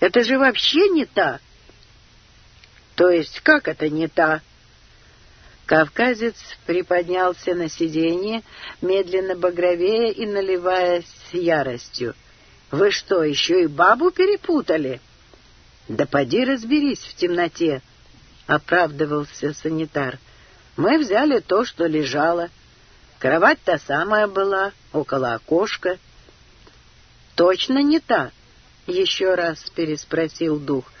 Это же вообще не та. То есть как это не та? Кавказец приподнялся на сиденье, медленно багровея и наливаясь яростью. «Вы что, еще и бабу перепутали?» «Да поди разберись в темноте», — оправдывался санитар. «Мы взяли то, что лежало. Кровать та самая была, около окошка». «Точно не та», еще раз переспросил дух.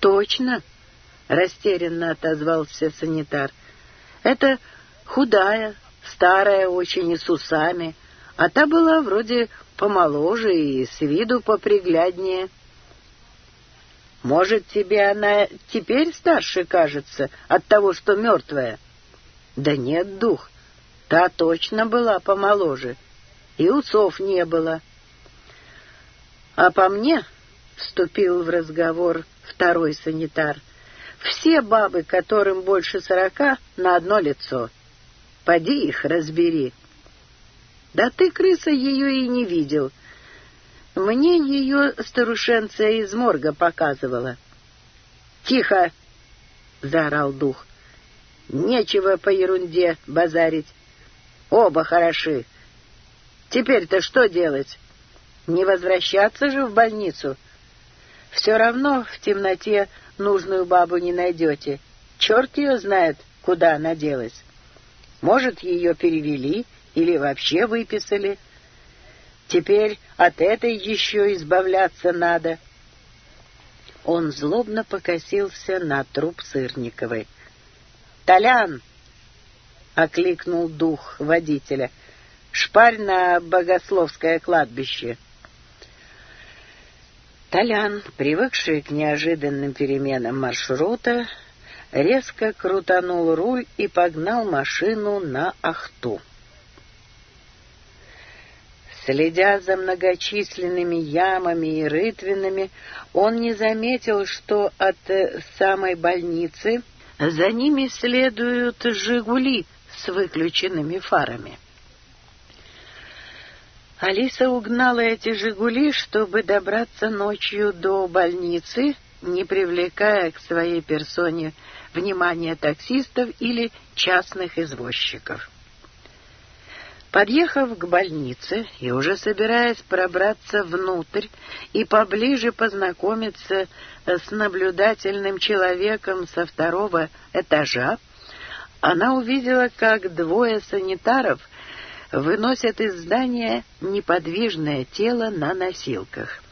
«Точно?» — растерянно отозвался санитар. «Это худая, старая очень и с усами, а та была вроде помоложе и с виду попригляднее». «Может, тебе она теперь старше кажется от того, что мертвая?» «Да нет, дух, та точно была помоложе, и усов не было». А по мне, — вступил в разговор второй санитар, — все бабы, которым больше сорока, на одно лицо. Поди их разбери. Да ты, крыса, ее и не видел. Мне ее старушенция из морга показывала. «Тихо!» — заорал дух. «Нечего по ерунде базарить. Оба хороши. Не возвращаться же в больницу. Все равно в темноте нужную бабу не найдете. Черт ее знает, куда она делась. Может, ее перевели или вообще выписали. Теперь от этой еще избавляться надо. Он злобно покосился на труп Сырниковой. «Толян!» — окликнул дух водителя. «Шпарь на Богословское кладбище!» Толян, привыкший к неожиданным переменам маршрута, резко крутанул руль и погнал машину на Ахту. Следя за многочисленными ямами и рытвинами, он не заметил, что от э, самой больницы за ними следуют «Жигули» с выключенными фарами. Алиса угнала эти «Жигули», чтобы добраться ночью до больницы, не привлекая к своей персоне внимания таксистов или частных извозчиков. Подъехав к больнице и уже собираясь пробраться внутрь и поближе познакомиться с наблюдательным человеком со второго этажа, она увидела, как двое санитаров — выносят из здания неподвижное тело на носилках.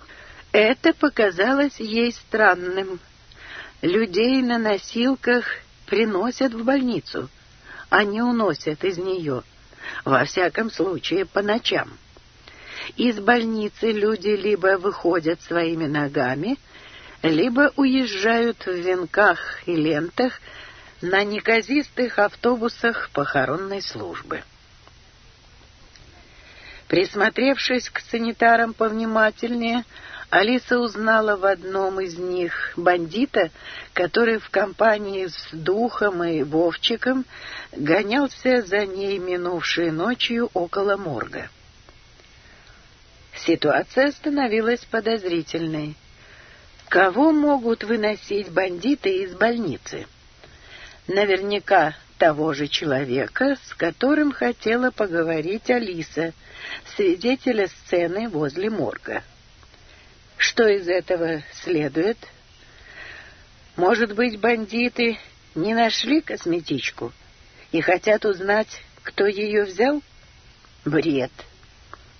Это показалось ей странным. Людей на носилках приносят в больницу, а не уносят из нее, во всяком случае по ночам. Из больницы люди либо выходят своими ногами, либо уезжают в венках и лентах на неказистых автобусах похоронной службы. Присмотревшись к санитарам повнимательнее, Алиса узнала в одном из них бандита, который в компании с Духом и Вовчиком гонялся за ней минувшей ночью около морга. Ситуация становилась подозрительной. Кого могут выносить бандиты из больницы? Наверняка того же человека, с которым хотела поговорить Алиса, свидетеля сцены возле морга. Что из этого следует? Может быть, бандиты не нашли косметичку и хотят узнать, кто ее взял? Бред.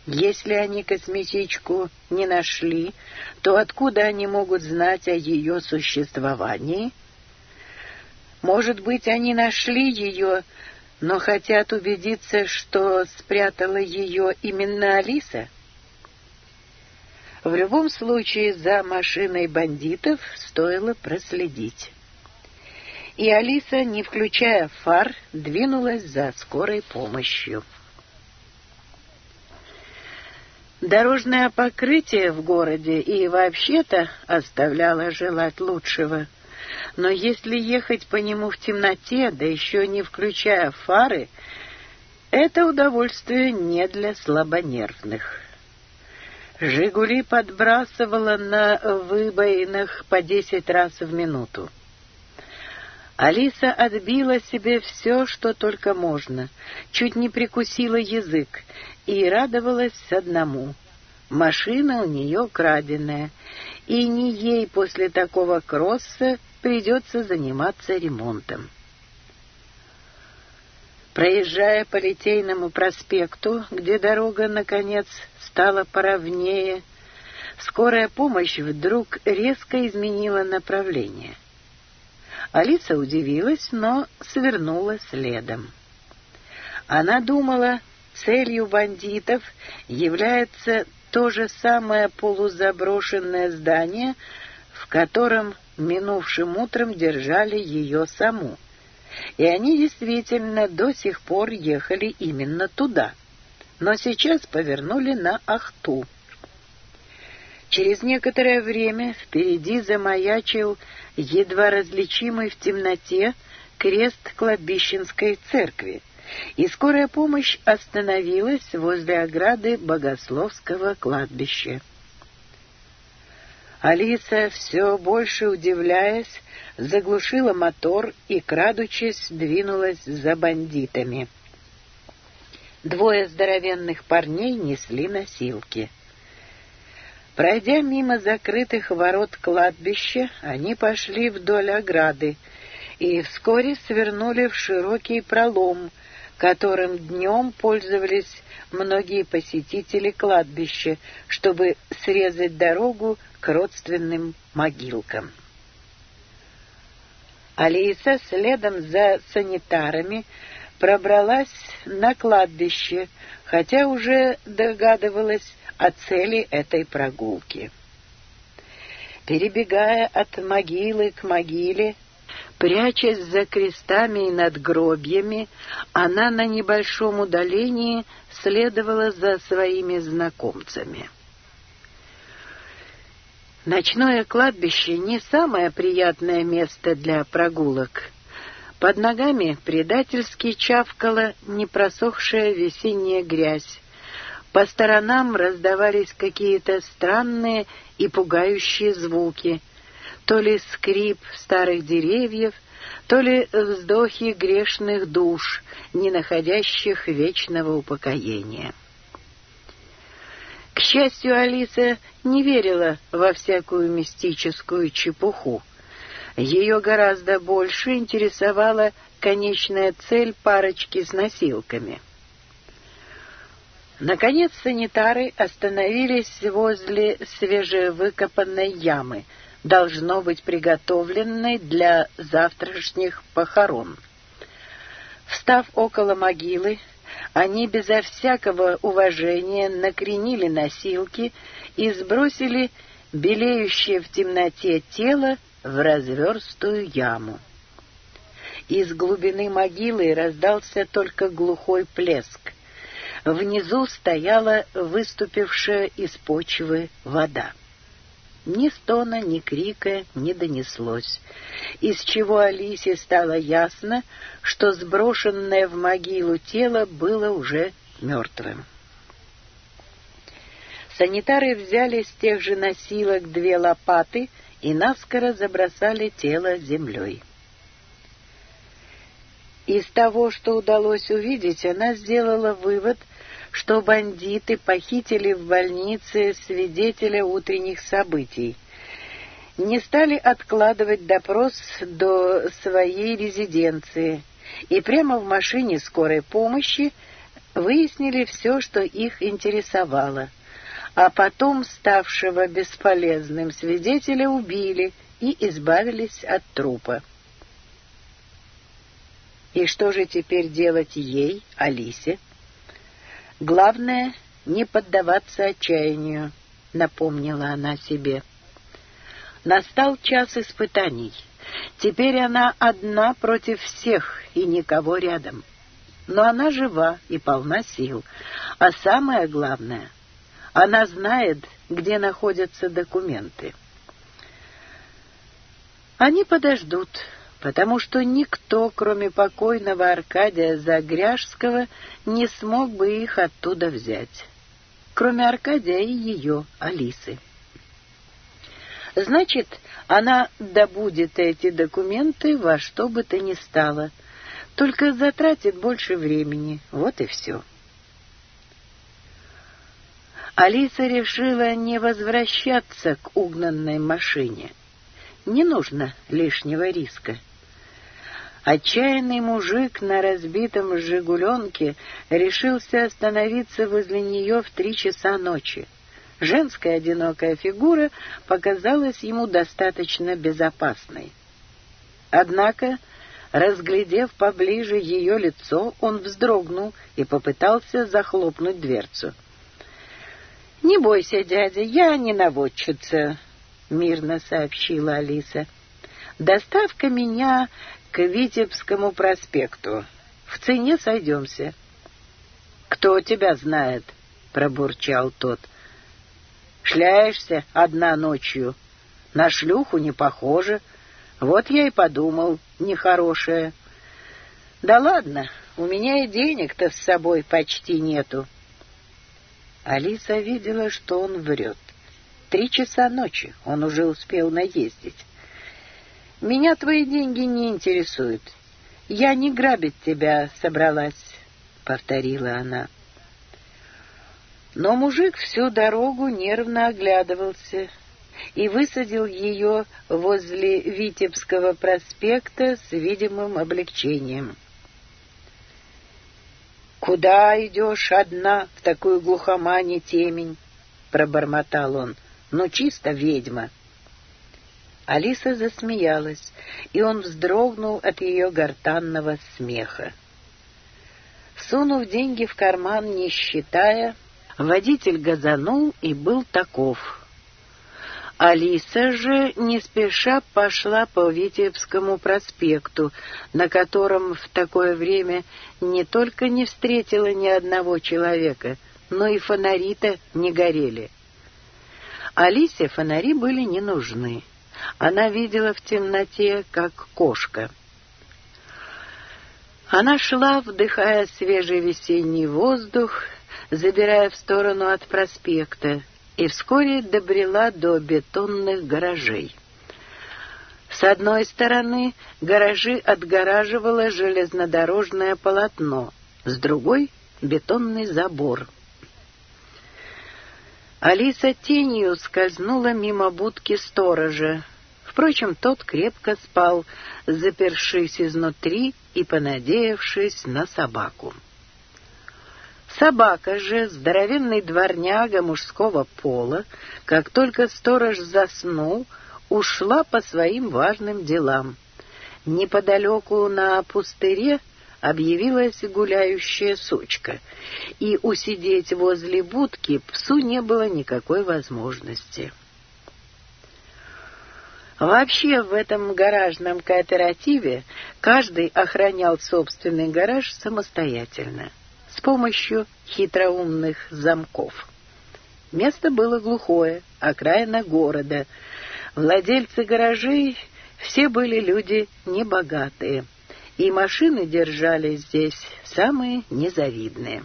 Если они косметичку не нашли, то откуда они могут знать о ее существовании может быть, они нашли ее, но хотят убедиться, что спрятала ее именно Алиса? В любом случае, за машиной бандитов стоило проследить. И Алиса, не включая фар, двинулась за скорой помощью. Дорожное покрытие в городе и вообще-то оставляло желать лучшего — но если ехать по нему в темноте, да еще не включая фары, это удовольствие не для слабонервных. «Жигули» подбрасывала на выбоинах по десять раз в минуту. Алиса отбила себе все, что только можно, чуть не прикусила язык и радовалась одному. Машина у нее краденая, и не ей после такого кросса придется заниматься ремонтом. Проезжая по Литейному проспекту, где дорога, наконец, стала поровнее, скорая помощь вдруг резко изменила направление. Алиса удивилась, но свернула следом. Она думала, целью бандитов является то же самое полузаброшенное здание, в котором минувшим утром держали ее саму. И они действительно до сих пор ехали именно туда, но сейчас повернули на Ахту. Через некоторое время впереди замаячил едва различимый в темноте крест кладбищенской церкви, и скорая помощь остановилась возле ограды Богословского кладбища. Алиса, все больше удивляясь, заглушила мотор и, крадучись, двинулась за бандитами. Двое здоровенных парней несли носилки. Пройдя мимо закрытых ворот кладбища, они пошли вдоль ограды и вскоре свернули в широкий пролом, которым днем пользовались многие посетители кладбища, чтобы срезать дорогу к родственным могилкам. Алиса следом за санитарами пробралась на кладбище, хотя уже догадывалась о цели этой прогулки. Перебегая от могилы к могиле, прячась за крестами и надгробьями, она на небольшом удалении следовала за своими знакомцами. Ночное кладбище не самое приятное место для прогулок. Под ногами предательски чавкала непросохшая весенняя грязь. По сторонам раздавались какие-то странные и пугающие звуки. То ли скрип старых деревьев, то ли вздохи грешных душ, не находящих вечного упокоения счастью, Алиса не верила во всякую мистическую чепуху. Ее гораздо больше интересовала конечная цель парочки с носилками. Наконец санитары остановились возле свежевыкопанной ямы, должно быть приготовленной для завтрашних похорон. Встав около могилы, они безо всякого уважения накренили носилки и сбросили белеющее в темноте тело в разверстую яму. Из глубины могилы раздался только глухой плеск. Внизу стояла выступившая из почвы вода. Ни стона, ни крика не донеслось, из чего Алисе стало ясно, что сброшенное в могилу тело было уже мертвым. Санитары взяли с тех же носилок две лопаты и наскоро забросали тело землей. Из того, что удалось увидеть, она сделала вывод, что бандиты похитили в больнице свидетеля утренних событий. Не стали откладывать допрос до своей резиденции и прямо в машине скорой помощи выяснили все, что их интересовало. А потом ставшего бесполезным свидетеля убили и избавились от трупа. И что же теперь делать ей, Алисе? — Главное, не поддаваться отчаянию, напомнила она себе. Настал час испытаний. Теперь она одна против всех и никого рядом. Но она жива и полна сил. А самое главное, она знает, где находятся документы. «Они подождут», потому что никто, кроме покойного Аркадия Загряжского, не смог бы их оттуда взять, кроме Аркадия и ее, Алисы. Значит, она добудет эти документы во что бы то ни стало, только затратит больше времени, вот и все. Алиса решила не возвращаться к угнанной машине. Не нужно лишнего риска. Отчаянный мужик на разбитом «Жигуленке» решился остановиться возле нее в три часа ночи. Женская одинокая фигура показалась ему достаточно безопасной. Однако, разглядев поближе ее лицо, он вздрогнул и попытался захлопнуть дверцу. «Не бойся, дядя, я не наводчица», — мирно сообщила Алиса. «Доставка меня к Витебскому проспекту. В цене сойдемся». «Кто тебя знает?» — пробурчал тот. «Шляешься одна ночью. На шлюху не похоже. Вот я и подумал, нехорошее». «Да ладно, у меня и денег-то с собой почти нету». Алиса видела, что он врет. Три часа ночи он уже успел наездить. Меня твои деньги не интересуют. Я не грабить тебя собралась, — повторила она. Но мужик всю дорогу нервно оглядывался и высадил ее возле Витебского проспекта с видимым облегчением. «Куда идешь одна в такую глухомань темень?» — пробормотал он. «Ну, чисто ведьма!» Алиса засмеялась, и он вздрогнул от ее гортанного смеха. Сунув деньги в карман, не считая, водитель газанул и был таков. Алиса же не спеша пошла по Витебскому проспекту, на котором в такое время не только не встретила ни одного человека, но и фонари-то не горели. Алисе фонари были не нужны. Она видела в темноте, как кошка. Она шла, вдыхая свежий весенний воздух, забирая в сторону от проспекта, и вскоре добрела до бетонных гаражей. С одной стороны гаражи отгораживало железнодорожное полотно, с другой — бетонный забор. Алиса тенью скользнула мимо будки сторожа, Впрочем, тот крепко спал, запершись изнутри и понадеявшись на собаку. Собака же, здоровенный дворняга мужского пола, как только сторож заснул, ушла по своим важным делам. Неподалеку на пустыре объявилась гуляющая сучка, и усидеть возле будки псу не было никакой возможности. Вообще в этом гаражном кооперативе каждый охранял собственный гараж самостоятельно, с помощью хитроумных замков. Место было глухое, окраина города. Владельцы гаражей все были люди небогатые, и машины держали здесь самые незавидные.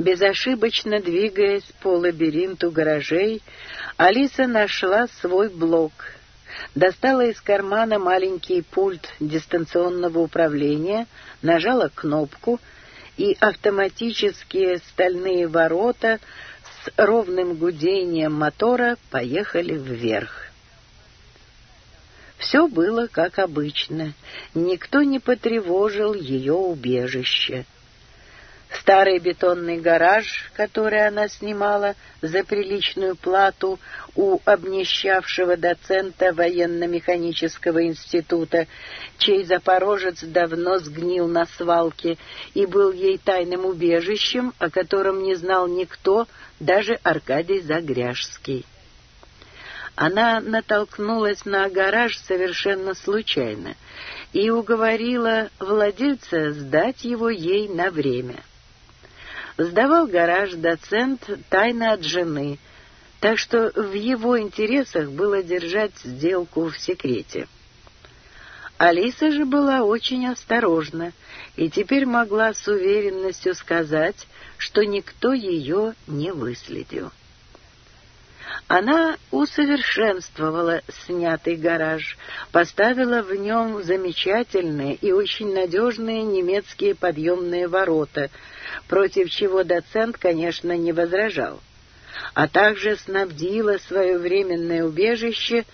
Безошибочно двигаясь по лабиринту гаражей, Алиса нашла свой блок. Достала из кармана маленький пульт дистанционного управления, нажала кнопку, и автоматические стальные ворота с ровным гудением мотора поехали вверх. Все было как обычно, никто не потревожил ее убежище — старый бетонный гараж, который она снимала за приличную плату у обнищавшего доцента военно-механического института, чей запорожец давно сгнил на свалке и был ей тайным убежищем, о котором не знал никто, даже Аркадий Загряжский. Она натолкнулась на гараж совершенно случайно и уговорила владельца сдать его ей на время — сдавал гараж доцент тайно от жены, так что в его интересах было держать сделку в секрете. Алиса же была очень осторожна и теперь могла с уверенностью сказать, что никто ее не выследил. Она усовершенствовала снятый гараж, поставила в нем замечательные и очень надежные немецкие подъемные ворота, против чего доцент, конечно, не возражал, а также снабдила свое временное убежище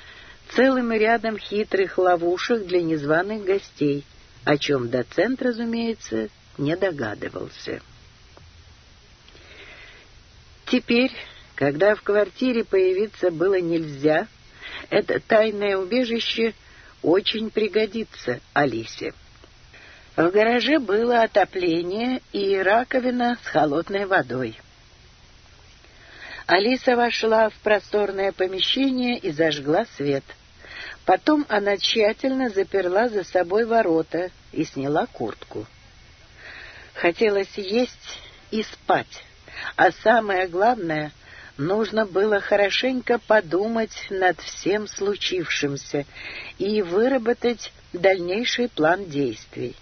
целым рядом хитрых ловушек для незваных гостей, о чем доцент, разумеется, не догадывался. Теперь когда в квартире появиться было нельзя, это тайное убежище очень пригодится Алисе. В гараже было отопление и раковина с холодной водой. Алиса вошла в просторное помещение и зажгла свет. Потом она тщательно заперла за собой ворота и сняла куртку. Хотелось есть и спать, а самое главное — Нужно было хорошенько подумать над всем случившимся и выработать дальнейший план действий.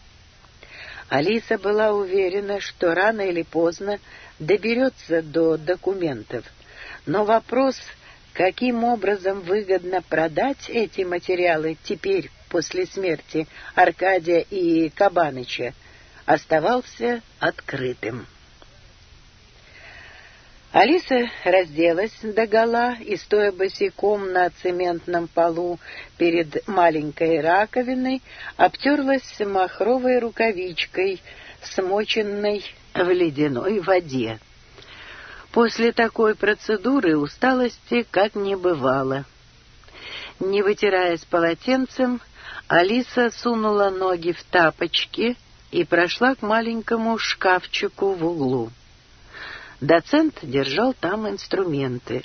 Алиса была уверена, что рано или поздно доберется до документов, но вопрос, каким образом выгодно продать эти материалы теперь, после смерти Аркадия и Кабаныча, оставался открытым. Алиса разделась догола и, стоя босиком на цементном полу перед маленькой раковиной, обтерлась махровой рукавичкой, смоченной в ледяной воде. После такой процедуры усталости как не бывало. Не вытираясь полотенцем, Алиса сунула ноги в тапочки и прошла к маленькому шкафчику в углу. Доцент держал там инструменты.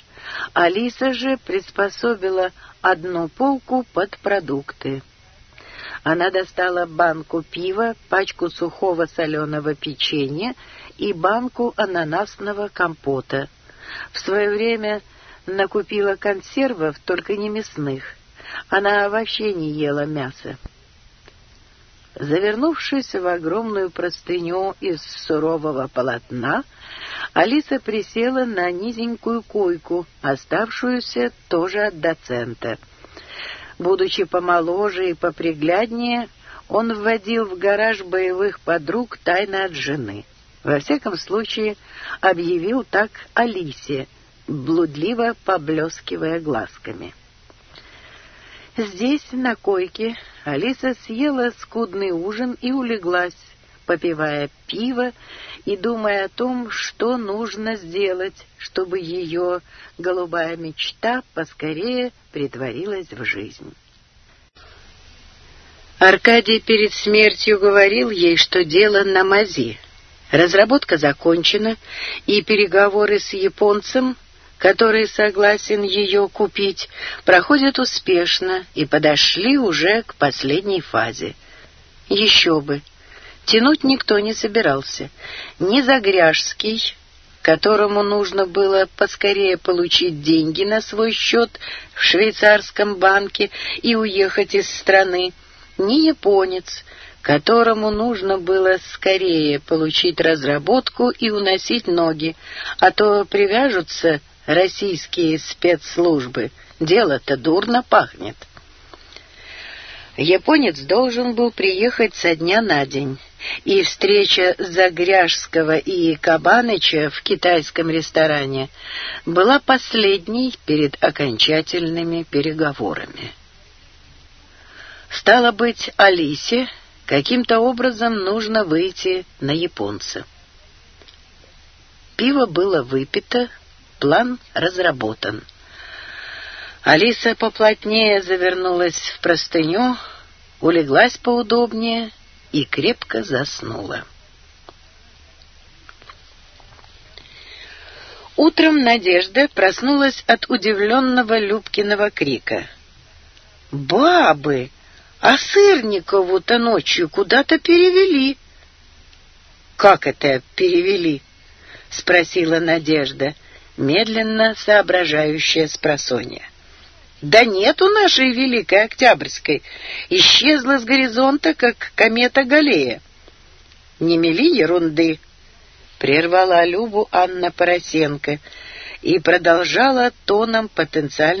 Алиса же приспособила одну полку под продукты. Она достала банку пива, пачку сухого соленого печенья и банку ананасного компота. В свое время накупила консервов, только не мясных. Она вообще не ела мяса. Завернувшись в огромную простыню из сурового полотна, Алиса присела на низенькую койку, оставшуюся тоже от доцента. Будучи помоложе и попригляднее, он вводил в гараж боевых подруг тайно от жены. Во всяком случае, объявил так Алисе, блудливо поблескивая глазками. — Здесь, на койке, Алиса съела скудный ужин и улеглась, попивая пиво и думая о том, что нужно сделать, чтобы ее голубая мечта поскорее притворилась в жизнь. Аркадий перед смертью говорил ей, что дело на мази. Разработка закончена, и переговоры с японцем — который согласен ее купить, проходят успешно и подошли уже к последней фазе. Еще бы! Тянуть никто не собирался. Ни Загряжский, которому нужно было поскорее получить деньги на свой счет в швейцарском банке и уехать из страны, ни японец, которому нужно было скорее получить разработку и уносить ноги, а то привяжутся российские спецслужбы. Дело-то дурно пахнет. Японец должен был приехать со дня на день, и встреча Загряжского и Кабаныча в китайском ресторане была последней перед окончательными переговорами. Стало быть, Алисе каким-то образом нужно выйти на японца. Пиво было выпито, План разработан. Алиса поплотнее завернулась в простыню, улеглась поудобнее и крепко заснула. Утром Надежда проснулась от удивленного Любкиного крика. «Бабы! А Сырникову-то ночью куда-то перевели!» «Как это перевели?» — спросила Надежда. — медленно соображающая спросонья. Да нет у нашей Великой Октябрьской. Исчезла с горизонта, как комета Галея. Не мели ерунды, прервала Любу Анна Поросенко и продолжала тоном потенциально